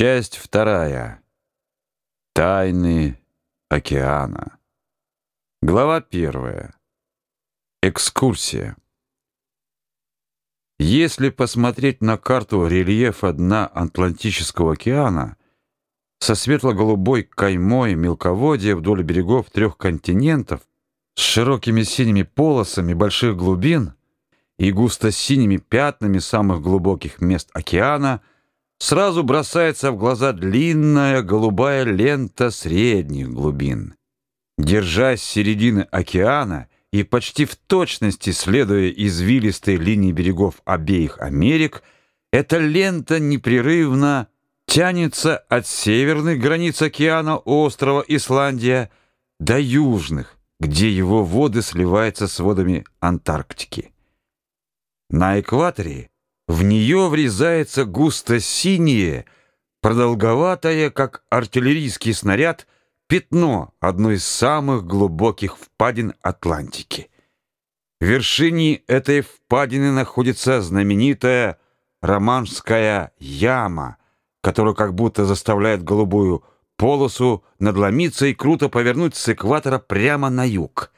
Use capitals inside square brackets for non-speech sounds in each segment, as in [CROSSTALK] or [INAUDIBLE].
Часть вторая. Тайны океана. Глава первая. Экскурсия. Если посмотреть на карту рельефа дна Атлантического океана со светло-голубой каймой мелководья вдоль берегов трех континентов с широкими синими полосами больших глубин и густо-синими пятнами самых глубоких мест океана – сразу бросается в глаза длинная голубая лента средних глубин. Держась середины океана и почти в точности следуя извилистой линии берегов обеих Америк, эта лента непрерывно тянется от северных границ океана острова Исландия до южных, где его воды сливаются с водами Антарктики. На экваторе в нее врезается густо-синее, продолговатое, как артиллерийский снаряд, пятно одной из самых глубоких впадин Атлантики. В вершине этой впадины находится знаменитая Романская яма, которая как будто заставляет голубую полосу надломиться и круто повернуть с экватора прямо на юг.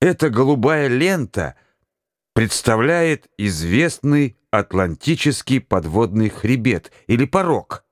Эта голубая лента представляет известный Атлантический подводный хребет или порог.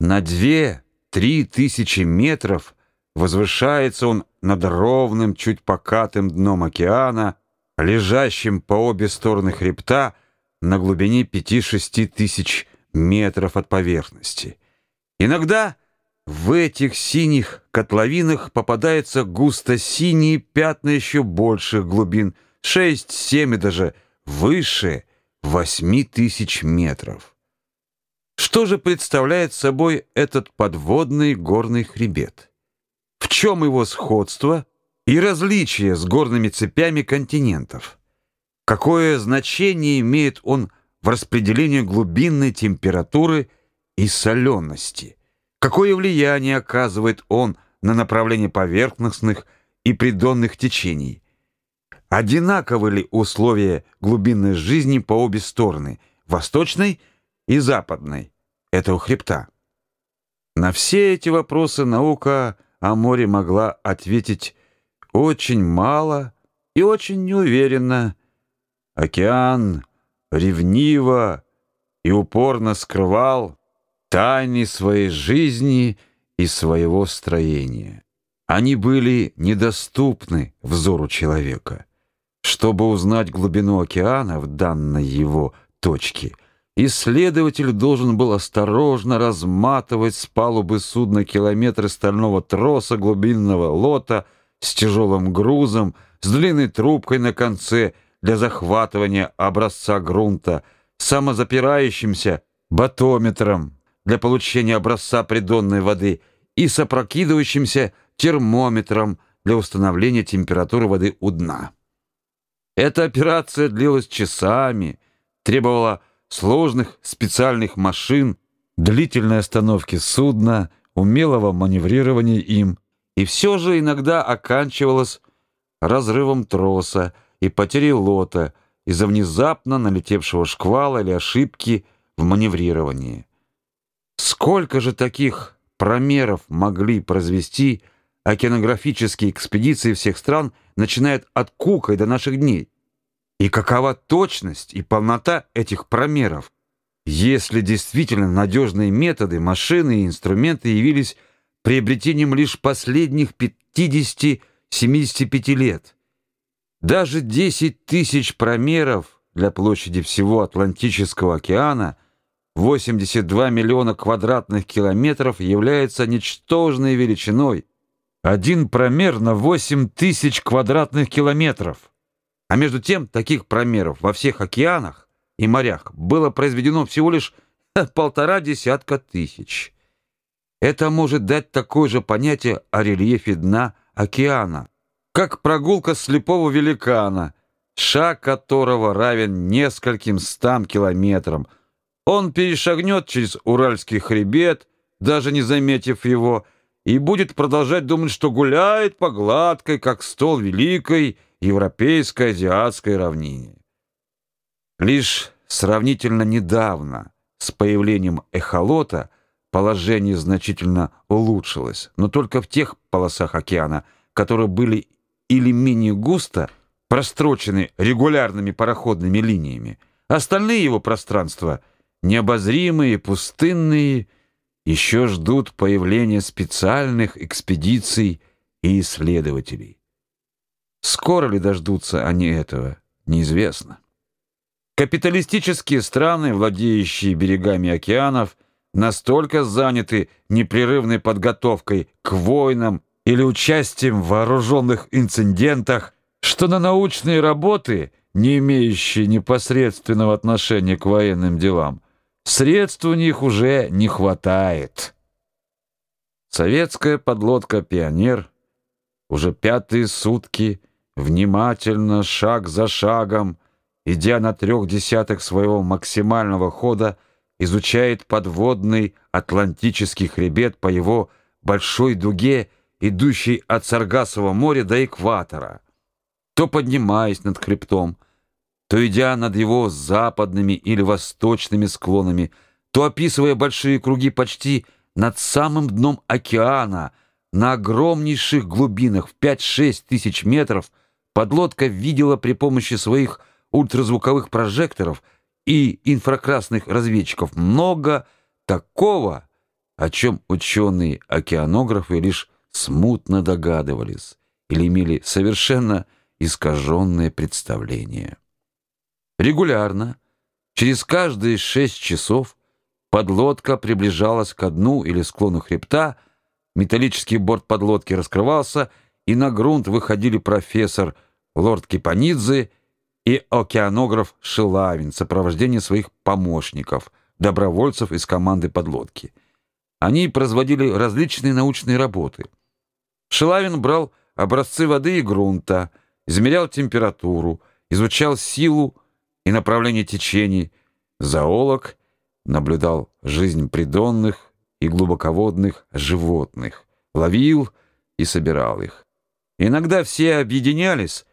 На две-три тысячи метров возвышается он над ровным, чуть покатым дном океана, лежащим по обе стороны хребта на глубине пяти-шести тысяч метров от поверхности. Иногда в этих синих котловинах попадаются густо-синие пятна еще больших глубин, шесть-семь и даже выше – восьми тысяч метров. Что же представляет собой этот подводный горный хребет? В чем его сходство и различие с горными цепями континентов? Какое значение имеет он в распределении глубинной температуры и солености? Какое влияние оказывает он на направление поверхностных и придонных течений? Одинаковы ли условия глубинной жизни по обе стороны, восточной и западной, этого хребта? На все эти вопросы наука о море могла ответить очень мало и очень неуверенно. Океан ревниво и упорно скрывал тайны своей жизни и своего строения. Они были недоступны взору человека. Чтобы узнать глубину океана в данной его точке, исследователь должен был осторожно разматывать с палубы судна километры стального троса глубинного лота с тяжелым грузом, с длинной трубкой на конце для захватывания образца грунта, самозапирающимся батометром для получения образца придонной воды и с опрокидывающимся термометром для установления температуры воды у дна. Эта операция длилась часами, требовала сложных специальных машин, длительной остановки судна, умелого маневрирования им, и все же иногда оканчивалась разрывом троса и потерей лота из-за внезапно налетевшего шквала или ошибки в маневрировании. Сколько же таких промеров могли произвести океанографические экспедиции всех стран, начиная от Кука и до наших дней. И какова точность и полнота этих промеров, если действительно надежные методы, машины и инструменты явились приобретением лишь последних 50-75 лет. Даже 10 тысяч промеров для площади всего Атлантического океана, 82 миллиона квадратных километров, является ничтожной величиной – один промер на 8 тысяч квадратных километров. А между тем, таких промеров во всех океанах и морях было произведено всего лишь [LAUGHS] полтора десятка тысяч. Это может дать такое же понятие о рельефе дна океана, как прогулка слепого великана, шаг которого равен нескольким стам километрам. Он перешагнет через Уральский хребет, даже не заметив его, и будет продолжать думать, что гуляет по гладкой, как стол великой европейской азиатской равнине. Лишь сравнительно недавно, с появлением эхолота, положение значительно улучшилось, но только в тех полосах океана, которые были или менее густо прострочены регулярными пароходными линиями. Остальные его пространства, необозримые, пустынные, еще ждут появления специальных экспедиций и исследователей. Скоро ли дождутся они этого, неизвестно. Капиталистические страны, владеющие берегами океанов, настолько заняты непрерывной подготовкой к войнам или участием в вооруженных инцидентах, что на научные работы, не имеющие непосредственного отношения к военным делам, средств у них уже не хватает. Советская подлодка «Пионер» уже пятые сутки внимательно, шаг за шагом, идя на трех десятых своего максимального хода, изучает подводный Атлантический хребет по его большой дуге, идущей от Саргассового моря до экватора, то поднимаясь над хребтом, то идя над его западными или восточными склонами, то описывая большие круги почти над самым дном океана, на огромнейших глубинах в 5-6 тысяч метров, подлодка видела при помощи своих ультразвуковых прожекторов и инфракрасных разведчиков много такого, о чем ученые-океанографы лишь смутно догадывались или имели совершенно искаженное представление. Регулярно, через каждые шесть часов, подлодка приближалась к дну или склону хребта, металлический борт подлодки раскрывался, и на грунт выходили профессор лорд Кипанидзе и океанограф Шилавин в сопровождении своих помощников, добровольцев из команды подлодки. Они производили различные научные работы. Шилавин брал образцы воды и грунта, измерял температуру, изучал силу и направление течений. Зоолог наблюдал жизнь придонных и глубоководных животных, ловил и собирал их. Иногда все объединялись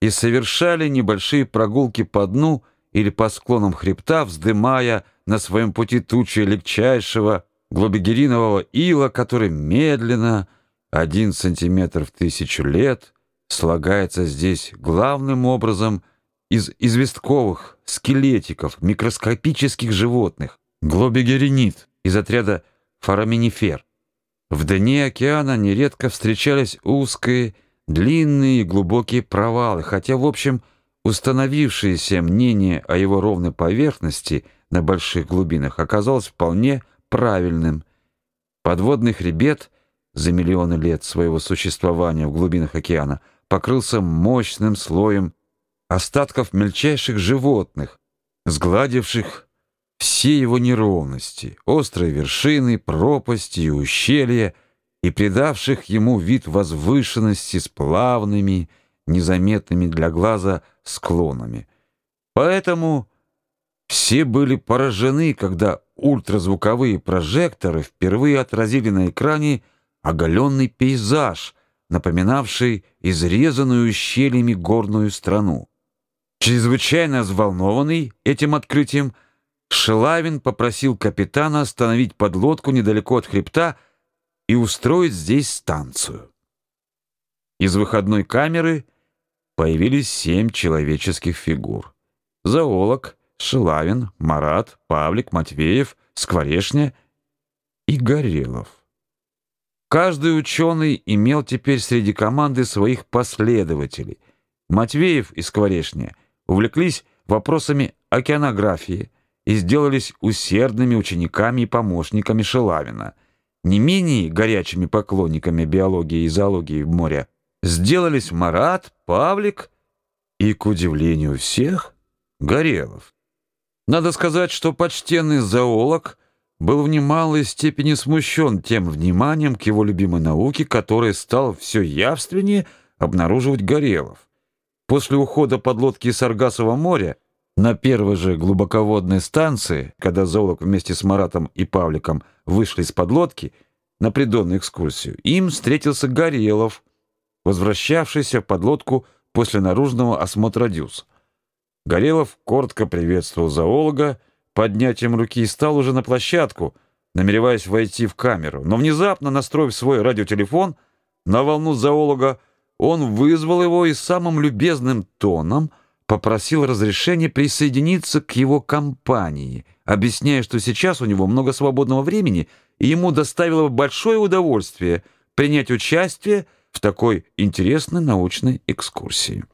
и совершали небольшие прогулки по дну или по склонам хребта, вздымая на своем пути тучи легчайшего глобигеринового ила, который медленно, один сантиметр в тысячу лет, слагается здесь главным образом из известковых скелетиков микроскопических животных, глобигеринит из отряда фораминифер. В дне океана нередко встречались узкие длинные и глубокие провалы, хотя, в общем, установившееся мнение о его ровной поверхности на больших глубинах оказалось вполне правильным. Подводный хребет за миллионы лет своего существования в глубинах океана покрылся мощным слоем остатков мельчайших животных, сгладивших все его неровности, острые вершины, пропасти и ущелья — и придавших ему вид возвышенности с плавными, незаметными для глаза склонами. Поэтому все были поражены, когда ультразвуковые прожекторы впервые отразили на экране оголенный пейзаж, напоминавший изрезанную щелями горную страну. Чрезвычайно взволнованный этим открытием, Шелавин попросил капитана остановить подлодку недалеко от хребта, и устроить здесь станцию. Из выходной камеры появились семь человеческих фигур. Зоолог, Шилавин, Марат, Павлик, Матвеев, Скворешня и Горелов. Каждый ученый имел теперь среди команды своих последователей. Матвеев и Скворешня увлеклись вопросами океанографии и сделались усердными учениками и помощниками Шилавина — не менее горячими поклонниками биологии и зоологии в море сделались Марат, Павлик и, к удивлению всех, Горелов. Надо сказать, что почтенный зоолог был в немалой степени смущен тем вниманием к его любимой науке, которое стал все явственнее обнаруживать Горелов. После ухода подлодки из Саргассового моря на первой же глубоководной станции, когда зоолог вместе с Маратом и Павликом вышли из подлодки на придонную экскурсию, им встретился Горелов, возвращавшийся в подлодку после наружного осмотра дюз. Горелов коротко приветствовал зоолога поднятием руки и стал уже на площадку, намереваясь войти в камеру. Но внезапно, настроив свой радиотелефон на волну зоолога, он вызвал его и самым любезным тоном попросил разрешения присоединиться к его компании, объясняя, что сейчас у него много свободного времени, и ему доставило большое удовольствие принять участие в такой интересной научной экскурсии.